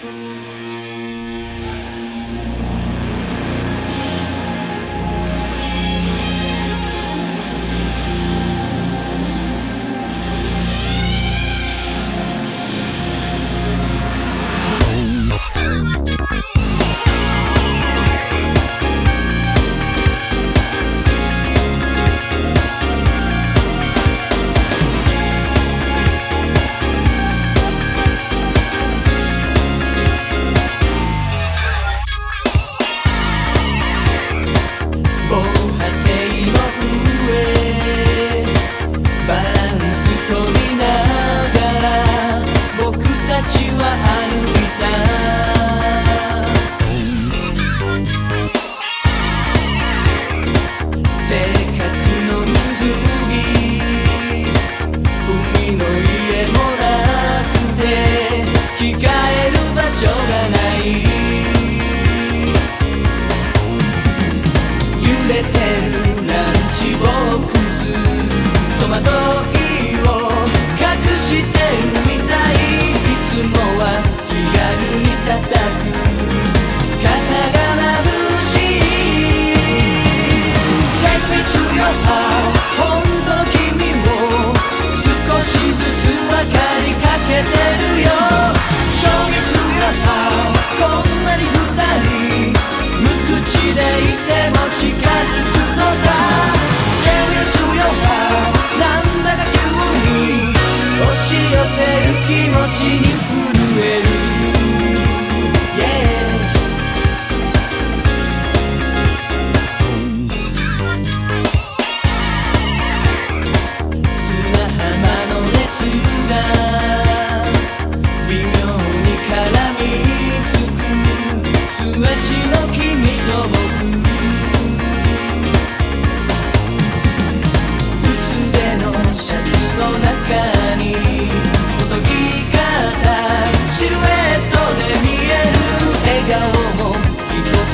ち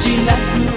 ちなく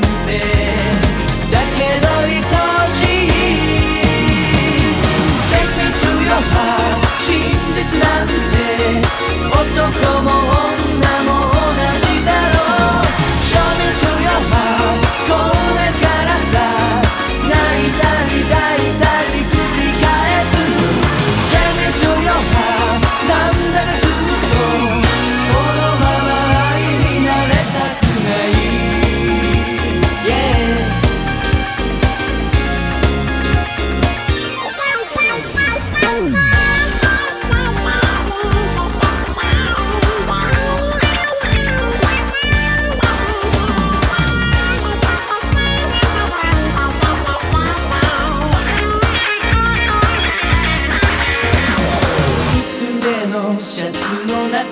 シャツの中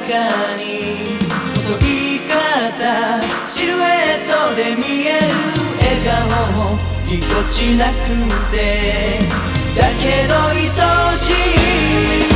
に細い肩シルエットで見える笑顔もぎこちなくてだけど愛しい。